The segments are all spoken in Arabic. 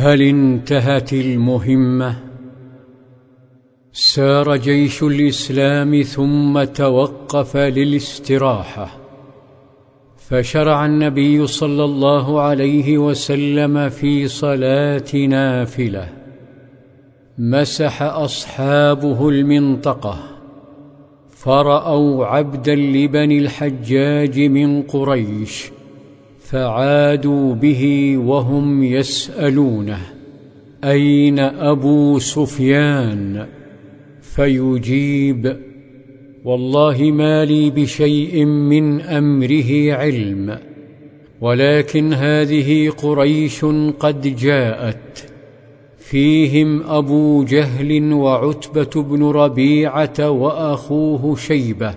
هل انتهت المهمة؟ سار جيش الإسلام ثم توقف للاستراحة. فشرع النبي صلى الله عليه وسلم في صلاة نافلة. مسح أصحابه المنطقة. فرأوا عبدا لبني الحجاج من قريش. فعادوا به وهم يسألونه أين أبو سفيان؟ فيجيب والله ما لي بشيء من أمره علم ولكن هذه قريش قد جاءت فيهم أبو جهل وعتبة بن ربيعة وأخوه شيبة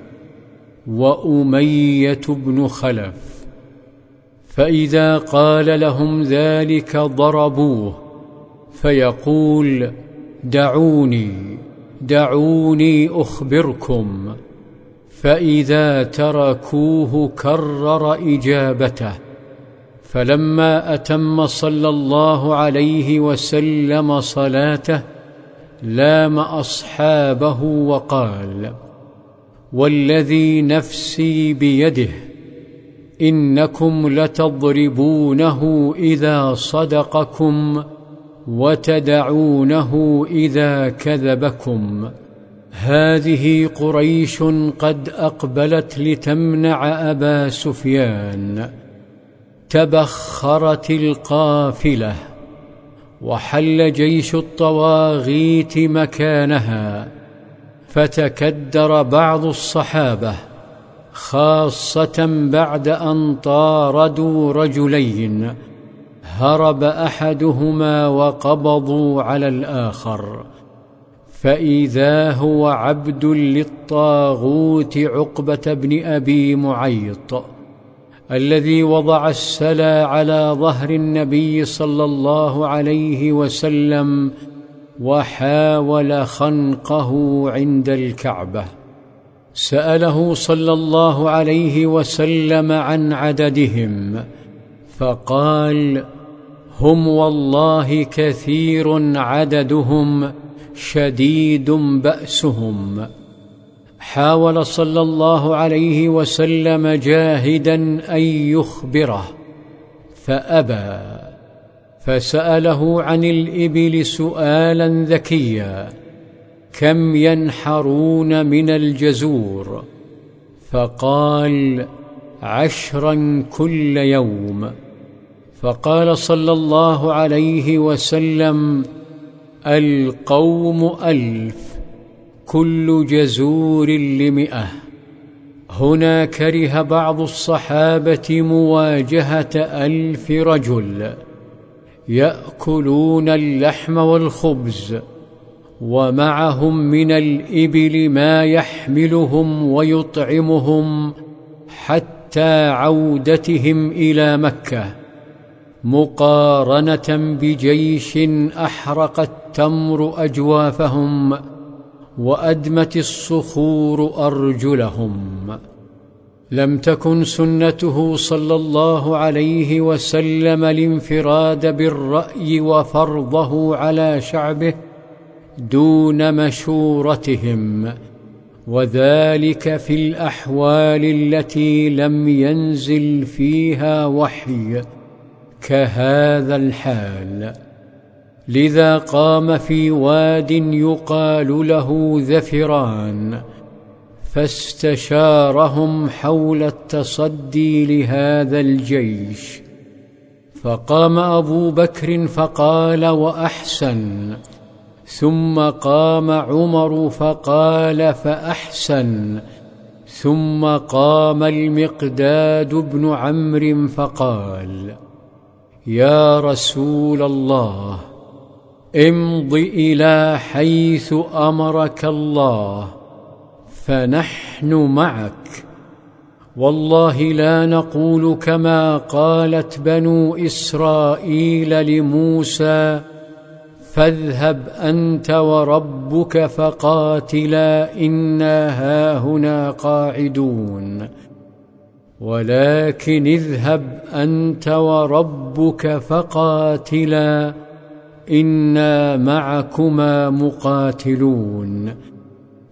وأمية بن خلف. فإذا قال لهم ذلك ضربوه فيقول دعوني دعوني أخبركم. فإذا تركوه كرر إجابته فلما أتم صلى الله عليه وسلم صلاته لام أصحابه وقال والذي نفسي بيده إنكم لتضربونه إذا صدقكم وتدعونه إذا كذبكم. هذه قريش قد أقبلت لتمنع أبا سفيان. تبخرت القافلة وحل جيش الطواغيت مكانها فتكدر بعض الصحابة خاصة بعد أن طاردوا رجلين هرب أحدهما وقبضوا على الآخر. فإذا هو عبد للطاغوت عقبة بن أبي معيط الذي وضع السلا على ظهر النبي صلى الله عليه وسلم وحاول خنقه عند الكعبة. سأله صلى الله عليه وسلم عن عددهم فقال هم والله كثير عددهم شديد بأسهم. حاول صلى الله عليه وسلم جاهدا أن يخبره فأبى فسأله عن الإبل سؤالا ذكيا. كم ينحرون من الجزور؟ فقال عشرا كل يوم. فقال صلى الله عليه وسلم القوم ألف كل جزور لمئة. هنا كره بعض الصحابة مواجهة ألف رجل يأكلون اللحم والخبز. ومعهم من الإبل ما يحملهم ويطعمهم حتى عودتهم إلى مكة مقارنة بجيش أحرق التمر أجوافهم وأدمت الصخور أرجلهم. لم تكن سنته صلى الله عليه وسلم الانفراد بالرأي وفرضه على شعبه دون مشورتهم وذلك في الأحوال التي لم ينزل فيها وحي كهذا الحال. لذا قام في واد يقال له ذفران فاستشارهم حول التصدي لهذا الجيش. فقام أبو بكر فقال وأحسن ثم قام عمر فقال فأحسن. ثم قام المقداد بن عمرو فقال يا رسول الله امض إلى حيث أمرك الله فنحن معك. والله لا نقول كما قالت بنو إسرائيل لموسى فاذهب أنت وربك فقاتلا إنا هاهنا قاعدون. ولكن اذهب أنت وربك فقاتلا إنا معكما مقاتلون.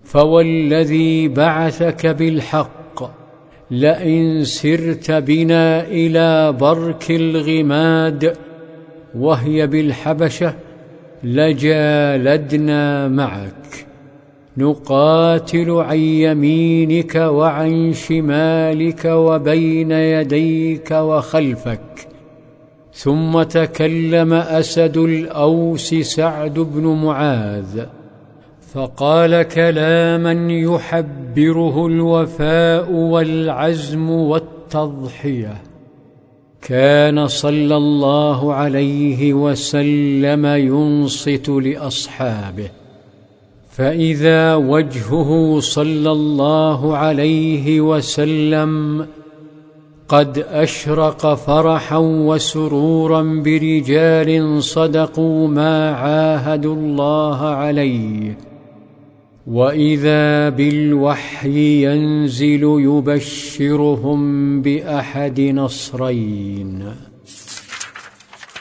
فوالذي بعثك بالحق لئن سرت بنا إلى برك الغماد وهي بالحبشة لجالدنا معك. نقاتل عن يمينك وعن شمالك وبين يديك وخلفك. ثم تكلم أسد الأوس سعد بن معاذ فقال كلاما يحبره الوفاء والعزم والتضحية. كان صلى الله عليه وسلم ينصت لأصحابه فإذا وجهه صلى الله عليه وسلم قد أشرق فرحا وسرورا برجال صدقوا ما عاهدوا الله عليه. واذا بالوحي ينزل يبشرهم باحد نصرين